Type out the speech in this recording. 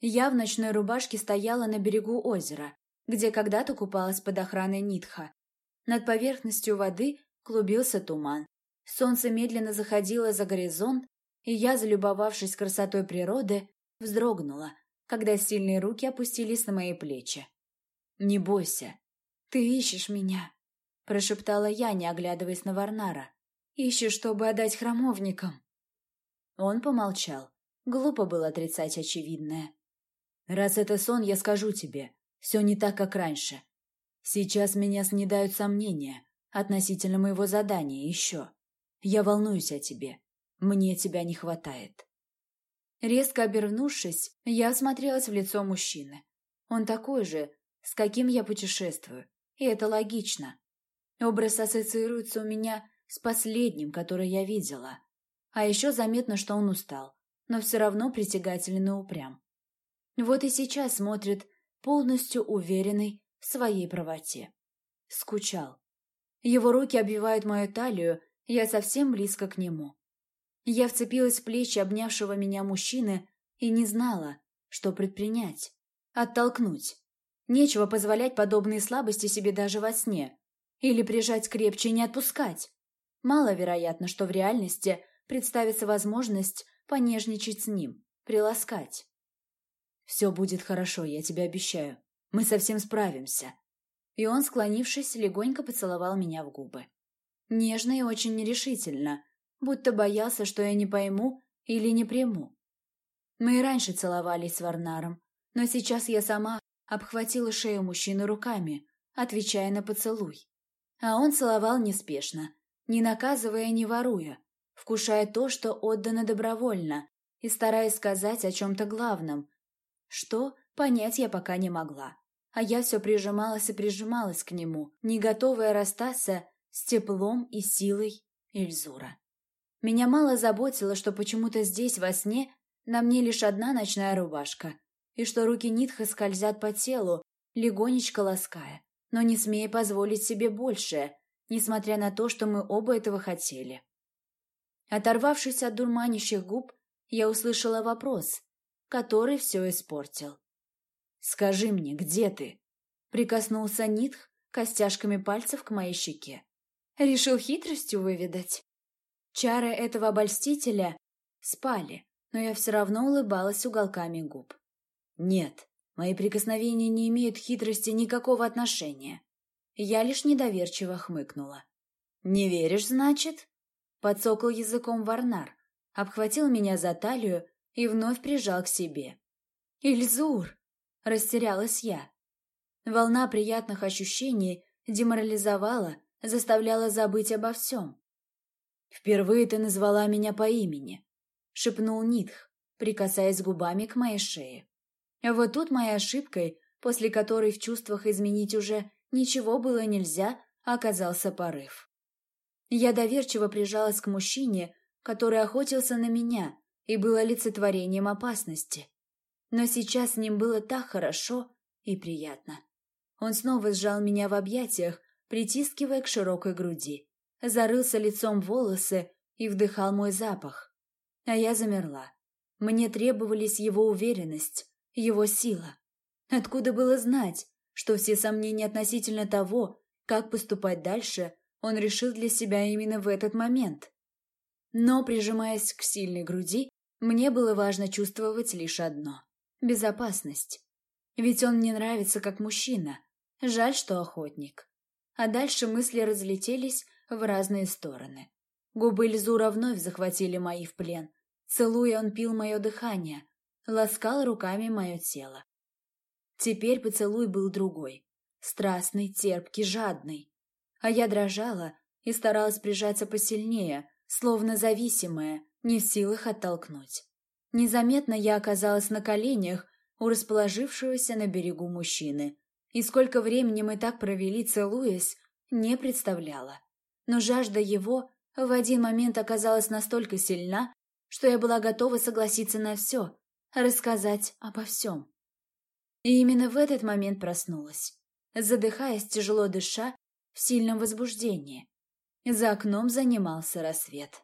Я в ночной рубашке стояла на берегу озера, где когда-то купалась под охраной Нитха. Над поверхностью воды клубился туман. Солнце медленно заходило за горизонт, и я, залюбовавшись красотой природы, вздрогнула, когда сильные руки опустились на мои плечи. «Не бойся. Ты ищешь меня», — прошептала я, не оглядываясь на Варнара. «Ищешь, чтобы отдать храмовникам». Он помолчал. Глупо было отрицать очевидное. «Раз это сон, я скажу тебе. Все не так, как раньше. Сейчас меня снедают сомнения относительно моего задания еще. Я волнуюсь о тебе. Мне тебя не хватает». Резко обернувшись, я осмотрелась в лицо мужчины. Он такой же, с каким я путешествую, и это логично. Образ ассоциируется у меня с последним, который я видела. А еще заметно, что он устал, но все равно притягателен и упрям. Вот и сейчас смотрит полностью уверенный в своей правоте. Скучал. Его руки обвивают мою талию, я совсем близко к нему. Я вцепилась в плечи обнявшего меня мужчины и не знала, что предпринять. Оттолкнуть. Нечего позволять подобные слабости себе даже во сне. Или прижать крепче и не отпускать. Маловероятно, что в реальности представится возможность понежничать с ним, приласкать. «Все будет хорошо, я тебе обещаю. Мы совсем справимся». И он, склонившись, легонько поцеловал меня в губы. Нежно и очень нерешительно, будто боялся, что я не пойму или не приму. Мы и раньше целовались с Варнаром, но сейчас я сама обхватила шею мужчины руками, отвечая на поцелуй. А он целовал неспешно, не наказывая, не воруя, вкушая то, что отдано добровольно, и стараясь сказать о чем-то главном. Что, понять я пока не могла. А я все прижималась и прижималась к нему, не готовая расстаться с теплом и силой Ильзура. Меня мало заботило, что почему-то здесь, во сне, на мне лишь одна ночная рубашка, и что руки Нитха скользят по телу, легонечко лаская, но не смея позволить себе большее, несмотря на то, что мы оба этого хотели. Оторвавшись от дурманящих губ, я услышала вопрос, который все испортил. «Скажи мне, где ты?» Прикоснулся Нитх костяшками пальцев к моей щеке. Решил хитростью выведать. Чары этого обольстителя спали, но я все равно улыбалась уголками губ. Нет, мои прикосновения не имеют хитрости никакого отношения. Я лишь недоверчиво хмыкнула. «Не веришь, значит?» Подсокал языком Варнар, обхватил меня за талию и вновь прижал к себе. «Ильзур!» – растерялась я. Волна приятных ощущений деморализовала, заставляла забыть обо всем. «Впервые ты назвала меня по имени», — шепнул Нитх, прикасаясь губами к моей шее. Вот тут моей ошибкой, после которой в чувствах изменить уже ничего было нельзя, оказался порыв. Я доверчиво прижалась к мужчине, который охотился на меня и был олицетворением опасности. Но сейчас с ним было так хорошо и приятно. Он снова сжал меня в объятиях, притискивая к широкой груди зарылся лицом в волосы и вдыхал мой запах. А я замерла. Мне требовались его уверенность, его сила. Откуда было знать, что все сомнения относительно того, как поступать дальше, он решил для себя именно в этот момент? Но, прижимаясь к сильной груди, мне было важно чувствовать лишь одно – безопасность. Ведь он мне нравится как мужчина. Жаль, что охотник. А дальше мысли разлетелись в разные стороны. Губы Льзура вновь захватили мои в плен. Целуя, он пил мое дыхание, ласкал руками мое тело. Теперь поцелуй был другой. Страстный, терпкий, жадный. А я дрожала и старалась прижаться посильнее, словно зависимая, не в силах оттолкнуть. Незаметно я оказалась на коленях у расположившегося на берегу мужчины. И сколько времени мы так провели, целуясь, не представляла но жажда его в один момент оказалась настолько сильна, что я была готова согласиться на все, рассказать обо всем. И именно в этот момент проснулась, задыхаясь, тяжело дыша, в сильном возбуждении. За окном занимался рассвет.